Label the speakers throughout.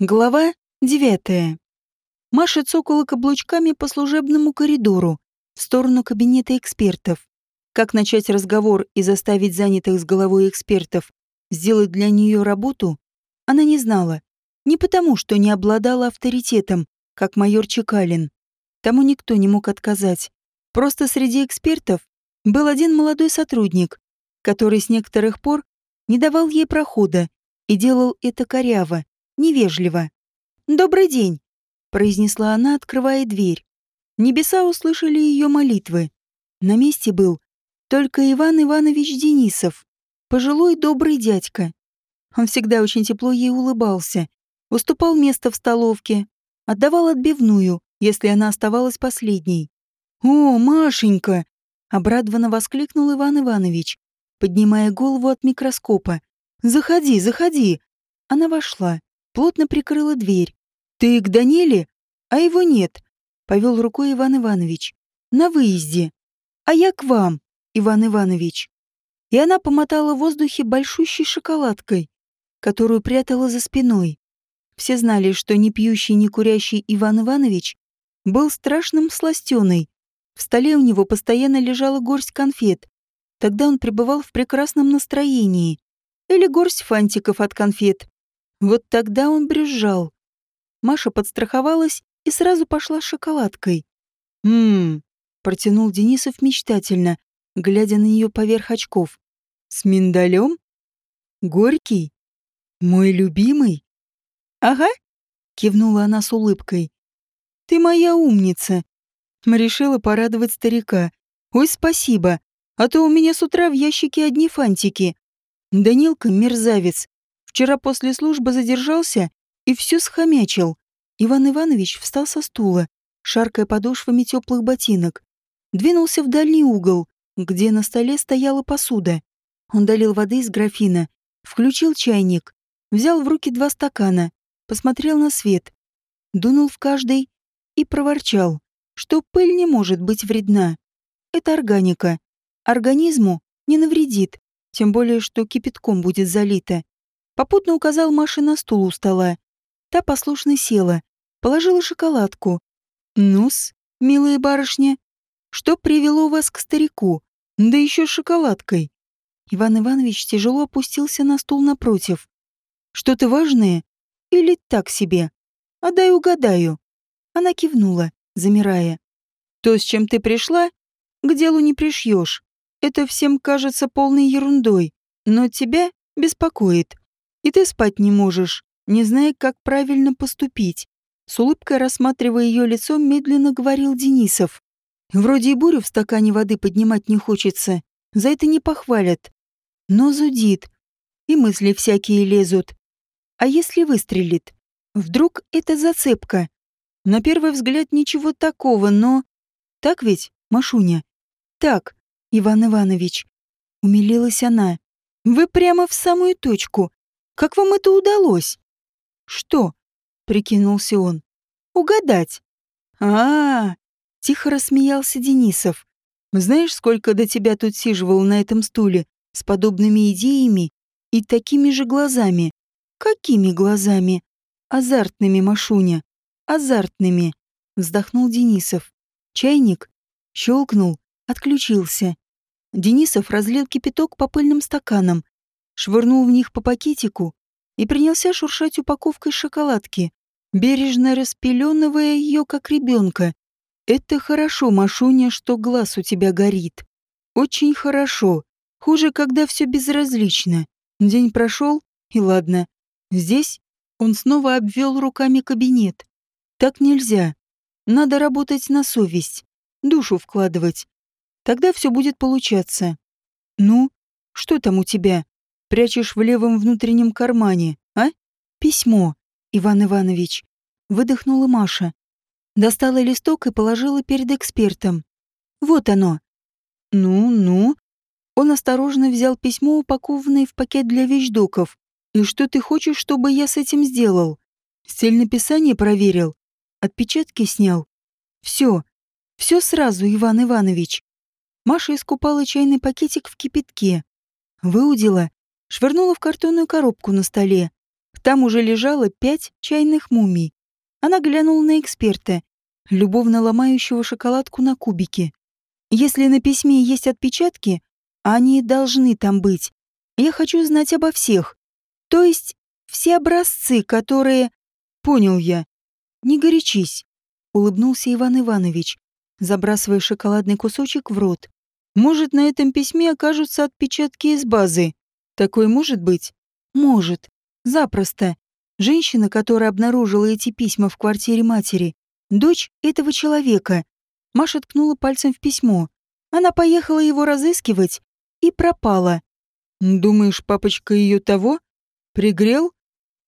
Speaker 1: Глава девятая. Маша цокала каблучками по служебному коридору в сторону кабинета экспертов. Как начать разговор и заставить занятых с головой экспертов сделать для нее работу, она не знала. Не потому, что не обладала авторитетом, как майор Чекалин. Тому никто не мог отказать. Просто среди экспертов был один молодой сотрудник, который с некоторых пор не давал ей прохода и делал это коряво, невежливо. «Добрый день», — произнесла она, открывая дверь. Небеса услышали ее молитвы. На месте был только Иван Иванович Денисов, пожилой добрый дядька. Он всегда очень тепло ей улыбался, уступал место в столовке, отдавал отбивную, если она оставалась последней. «О, Машенька!» — обрадованно воскликнул Иван Иванович, поднимая голову от микроскопа. «Заходи, заходи!» Она вошла плотно прикрыла дверь. «Ты к Даниле? А его нет», — повел рукой Иван Иванович. «На выезде. А я к вам, Иван Иванович». И она помотала в воздухе большущей шоколадкой, которую прятала за спиной. Все знали, что не пьющий, не курящий Иван Иванович был страшным сластеной. В столе у него постоянно лежала горсть конфет. Тогда он пребывал в прекрасном настроении. Или горсть фантиков от конфет. Вот тогда он брюзжал. Маша подстраховалась и сразу пошла шоколадкой. «Ммм», — протянул Денисов мечтательно, глядя на нее поверх очков. «С миндалем? Горький? Мой любимый?» «Ага», — кивнула она с улыбкой. «Ты моя умница». Решила порадовать старика. «Ой, спасибо, а то у меня с утра в ящике одни фантики». Данилка — мерзавец, Вчера после службы задержался и все схомячил. Иван Иванович встал со стула, шаркая подошвами теплых ботинок. Двинулся в дальний угол, где на столе стояла посуда. Он долил воды из графина, включил чайник, взял в руки два стакана, посмотрел на свет, дунул в каждый и проворчал, что пыль не может быть вредна. Это органика. Организму не навредит, тем более, что кипятком будет залито. Попутно указал Маше на стул у стола. Та послушно села, положила шоколадку. «Ну-с, милая барышня, что привело вас к старику? Да еще с шоколадкой». Иван Иванович тяжело опустился на стул напротив. «Что-то важное? Или так себе? А дай угадаю». Она кивнула, замирая. «То, с чем ты пришла, к делу не пришьешь. Это всем кажется полной ерундой, но тебя беспокоит. И ты спать не можешь, не зная, как правильно поступить. С улыбкой рассматривая ее лицо, медленно говорил Денисов. Вроде и бурю в стакане воды поднимать не хочется, за это не похвалят. Но зудит, и мысли всякие лезут. А если выстрелит? Вдруг это зацепка? На первый взгляд ничего такого, но... Так ведь, Машуня? Так, Иван Иванович. Умилилась она. Вы прямо в самую точку. Как вам это удалось? Что? Прикинулся он. Угадать. А, -а, -а тихо рассмеялся Денисов. Знаешь, сколько до тебя тут сиживал на этом стуле с подобными идеями и такими же глазами? Какими глазами? Азартными, Машуня. Азартными. Вздохнул Денисов. Чайник щелкнул, отключился. Денисов разлил кипяток по пыльным стаканам, швырнул в них по пакетику и принялся шуршать упаковкой шоколадки, бережно распеленывая ее, как ребенка. «Это хорошо, Машуня, что глаз у тебя горит. Очень хорошо. Хуже, когда все безразлично. День прошел, и ладно. Здесь он снова обвел руками кабинет. Так нельзя. Надо работать на совесть, душу вкладывать. Тогда все будет получаться. Ну, что там у тебя? Прячешь в левом внутреннем кармане, а? Письмо, Иван Иванович. Выдохнула Маша. Достала листок и положила перед экспертом. Вот оно. Ну-ну. Он осторожно взял письмо, упакованное в пакет для вещдоков. И что ты хочешь, чтобы я с этим сделал? Стиль написания проверил. Отпечатки снял. Все. Все сразу, Иван Иванович. Маша искупала чайный пакетик в кипятке. Выудила швырнула в картонную коробку на столе, Там уже лежало пять чайных мумий. Она глянула на эксперта, любовно ломающего шоколадку на кубики. Если на письме есть отпечатки, они должны там быть. Я хочу знать обо всех. То есть все образцы, которые... Понял я. Не горячись, улыбнулся Иван Иванович, забрасывая шоколадный кусочек в рот. Может, на этом письме окажутся отпечатки из базы. Такое может быть? Может. Запросто. Женщина, которая обнаружила эти письма в квартире матери, дочь этого человека. Маша ткнула пальцем в письмо. Она поехала его разыскивать и пропала. «Думаешь, папочка ее того? Пригрел?»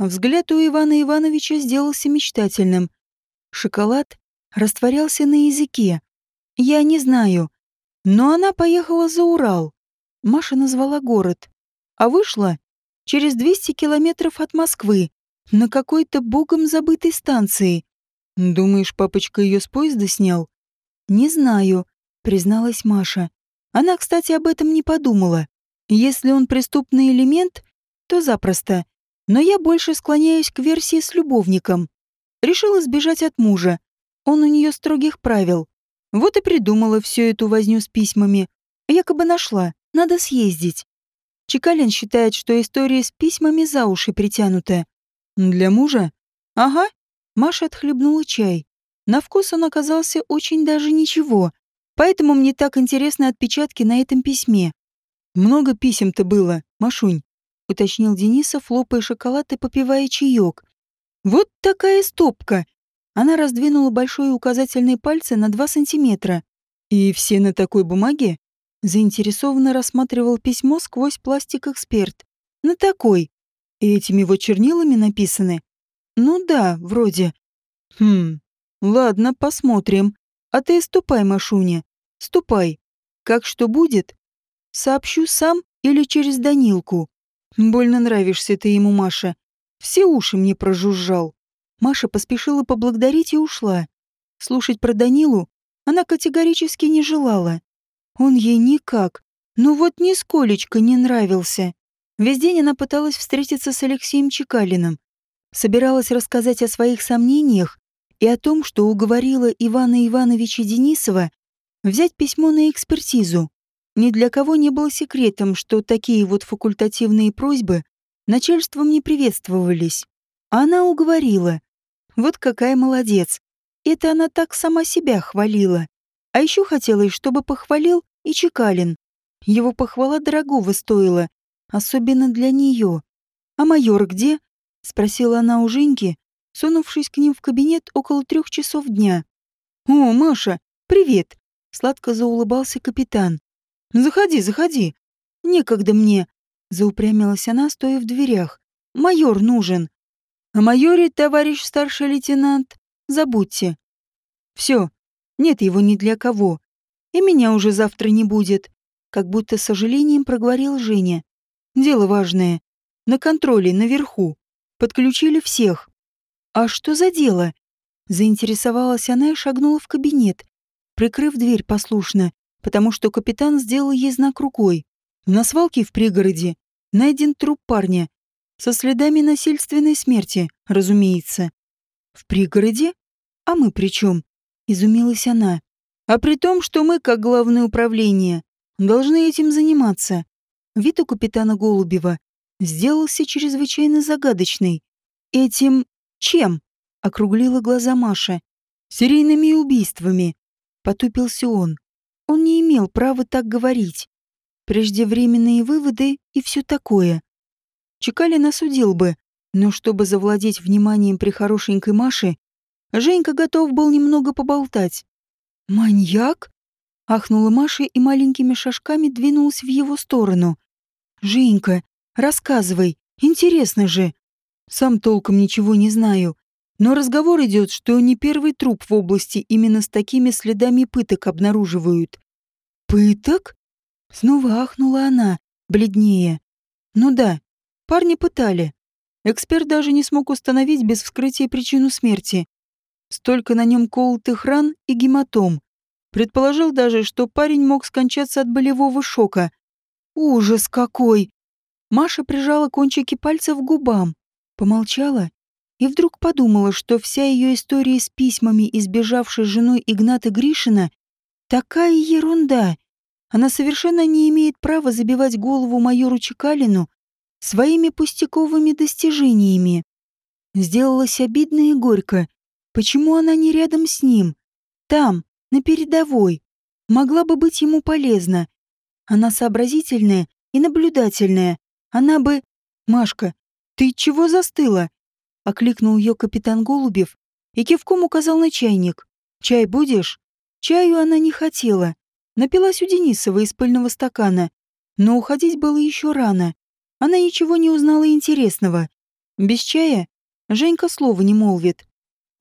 Speaker 1: Взгляд у Ивана Ивановича сделался мечтательным. Шоколад растворялся на языке. Я не знаю. Но она поехала за Урал. Маша назвала город. А вышла через 200 километров от Москвы, на какой-то богом забытой станции. Думаешь, папочка ее с поезда снял? Не знаю, призналась Маша. Она, кстати, об этом не подумала. Если он преступный элемент, то запросто. Но я больше склоняюсь к версии с любовником. Решила сбежать от мужа. Он у нее строгих правил. Вот и придумала всю эту возню с письмами. Якобы нашла. Надо съездить. Чекалин считает, что история с письмами за уши притянута. Для мужа? Ага. Маша отхлебнула чай. На вкус он оказался очень даже ничего. Поэтому мне так интересны отпечатки на этом письме. Много писем-то было, Машунь, уточнил Денисов, лопая шоколад и попивая чаек. Вот такая стопка. Она раздвинула большой указательный пальцы на два сантиметра. И все на такой бумаге? Заинтересованно рассматривал письмо сквозь пластик эксперт. На такой. И этими вот чернилами написаны? Ну да, вроде. Хм, ладно, посмотрим. А ты ступай, Машуня. Ступай. Как что будет? Сообщу сам или через Данилку. Больно нравишься ты ему, Маша. Все уши мне прожужжал. Маша поспешила поблагодарить и ушла. Слушать про Данилу она категорически не желала. Он ей никак, ну вот нисколечко не нравился. Весь день она пыталась встретиться с Алексеем Чекалиным. Собиралась рассказать о своих сомнениях и о том, что уговорила Ивана Ивановича Денисова взять письмо на экспертизу. Ни для кого не было секретом, что такие вот факультативные просьбы начальством не приветствовались. А она уговорила. Вот какая молодец. Это она так сама себя хвалила. А еще хотелось, чтобы похвалил и Чекалин. Его похвала дорогого стоила, особенно для нее. «А майор где?» — спросила она у Женьки, сунувшись к ним в кабинет около трех часов дня. «О, Маша, привет!» — сладко заулыбался капитан. «Заходи, заходи!» «Некогда мне!» — заупрямилась она, стоя в дверях. «Майор нужен!» «О майоре, товарищ старший лейтенант, забудьте!» «Все, нет его ни для кого. И меня уже завтра не будет. Как будто с сожалением проговорил Женя. Дело важное. На контроле, наверху. Подключили всех. А что за дело? Заинтересовалась она и шагнула в кабинет, прикрыв дверь послушно, потому что капитан сделал ей знак рукой. На свалке в пригороде найден труп парня со следами насильственной смерти, разумеется. В пригороде? А мы при чем? Изумилась она. А при том, что мы, как главное управление, должны этим заниматься. Вид у капитана Голубева сделался чрезвычайно загадочный. Этим чем? Округлила глаза Маша. Серийными убийствами. Потупился он. Он не имел права так говорить. Преждевременные выводы и все такое. Чекалин осудил бы, но чтобы завладеть вниманием при хорошенькой Маше, Женька готов был немного поболтать. «Маньяк?» — ахнула Маша и маленькими шажками двинулась в его сторону. «Женька, рассказывай, интересно же. Сам толком ничего не знаю, но разговор идет, что не первый труп в области именно с такими следами пыток обнаруживают». «Пыток?» — снова ахнула она, бледнее. «Ну да, парни пытали. Эксперт даже не смог установить без вскрытия причину смерти. Столько на нем колотых ран и гематом. Предположил даже, что парень мог скончаться от болевого шока. Ужас какой! Маша прижала кончики пальцев к губам. Помолчала и вдруг подумала, что вся ее история с письмами избежавшей женой Игната Гришина такая ерунда. Она совершенно не имеет права забивать голову майору Чекалину своими пустяковыми достижениями. Сделалось обидно и горько. Почему она не рядом с ним? Там, на передовой. Могла бы быть ему полезна. Она сообразительная и наблюдательная. Она бы... «Машка, ты чего застыла?» Окликнул ее капитан Голубев и кивком указал на чайник. «Чай будешь?» Чаю она не хотела. Напилась у Денисова из пыльного стакана. Но уходить было еще рано. Она ничего не узнала интересного. Без чая Женька слова не молвит.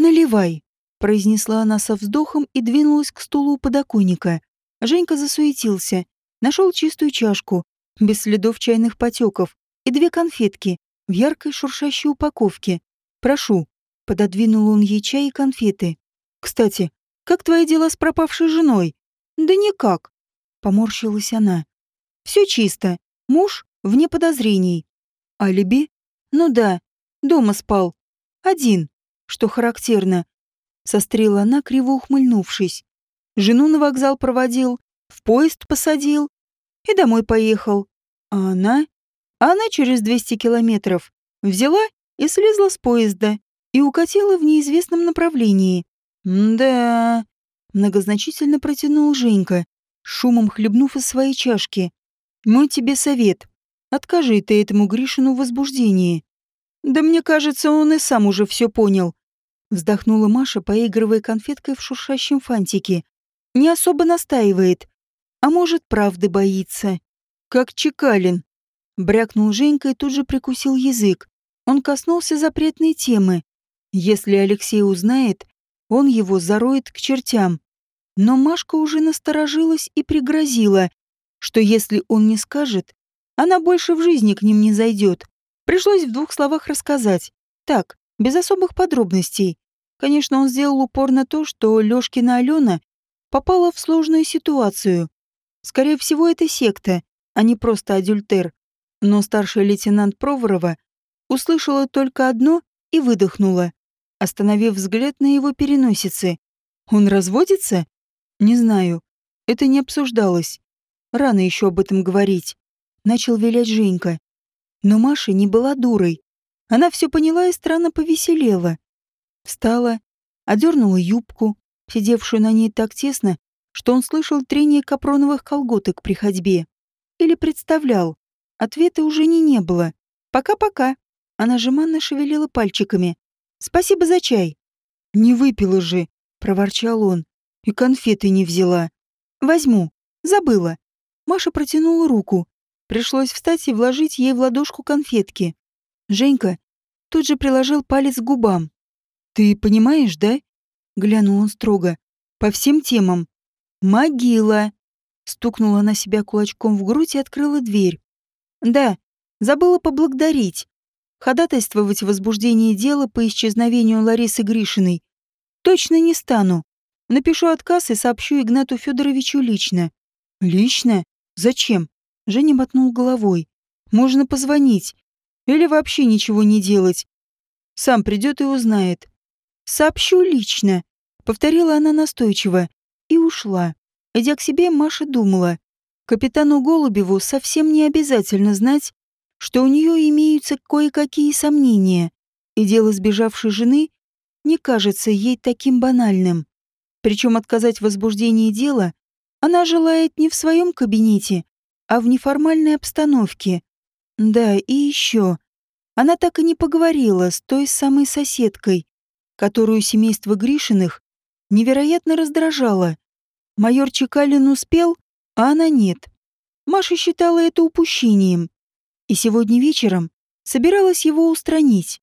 Speaker 1: «Наливай», — произнесла она со вздохом и двинулась к стулу у подоконника. Женька засуетился, нашел чистую чашку, без следов чайных потеков, и две конфетки в яркой шуршащей упаковке. «Прошу», — пододвинул он ей чай и конфеты. «Кстати, как твои дела с пропавшей женой?» «Да никак», — поморщилась она. «Все чисто. Муж вне подозрений. Алиби? Ну да, дома спал. Один, что характерно. Сострила она, криво ухмыльнувшись. Жену на вокзал проводил, в поезд посадил и домой поехал. А она? А она через 200 километров взяла и слезла с поезда и укатила в неизвестном направлении. «Да...» — многозначительно протянул Женька, шумом хлебнув из своей чашки. «Мой тебе совет. Откажи ты этому Гришину в возбуждении. Да мне кажется, он и сам уже все понял. Вздохнула Маша, поигрывая конфеткой в шуршащем фантике. Не особо настаивает. А может, правды боится. Как Чекалин. Брякнул Женька и тут же прикусил язык. Он коснулся запретной темы. Если Алексей узнает, он его зароет к чертям. Но Машка уже насторожилась и пригрозила, что если он не скажет, она больше в жизни к ним не зайдет. Пришлось в двух словах рассказать. Так, без особых подробностей. Конечно, он сделал упор на то, что Лёшкина Алена попала в сложную ситуацию. Скорее всего, это секта, а не просто адюльтер. Но старший лейтенант Проворова услышала только одно и выдохнула, остановив взгляд на его переносице. Он разводится? Не знаю. Это не обсуждалось. Рано еще об этом говорить. Начал вилять Женька. Но Маша не была дурой. Она все поняла и странно повеселела. Встала, одернула юбку, сидевшую на ней так тесно, что он слышал трение капроновых колготок при ходьбе. Или представлял. Ответа уже не не было. «Пока-пока». Она жеманно шевелила пальчиками. «Спасибо за чай». «Не выпила же», — проворчал он. «И конфеты не взяла». «Возьму. Забыла». Маша протянула руку, Пришлось встать и вложить ей в ладошку конфетки. Женька тут же приложил палец к губам. «Ты понимаешь, да?» — глянул он строго. «По всем темам». «Могила!» — стукнула на себя кулачком в грудь и открыла дверь. «Да, забыла поблагодарить. Ходатайствовать в возбуждении дела по исчезновению Ларисы Гришиной точно не стану. Напишу отказ и сообщу Игнату Федоровичу лично». «Лично? Зачем?» Женя мотнул головой. «Можно позвонить. Или вообще ничего не делать. Сам придет и узнает. Сообщу лично», — повторила она настойчиво и ушла. Идя к себе, Маша думала. Капитану Голубеву совсем не обязательно знать, что у нее имеются кое-какие сомнения, и дело сбежавшей жены не кажется ей таким банальным. Причем отказать в возбуждении дела она желает не в своем кабинете, а в неформальной обстановке. Да, и еще. Она так и не поговорила с той самой соседкой, которую семейство Гришиных невероятно раздражало. Майор Чекалин успел, а она нет. Маша считала это упущением. И сегодня вечером собиралась его устранить.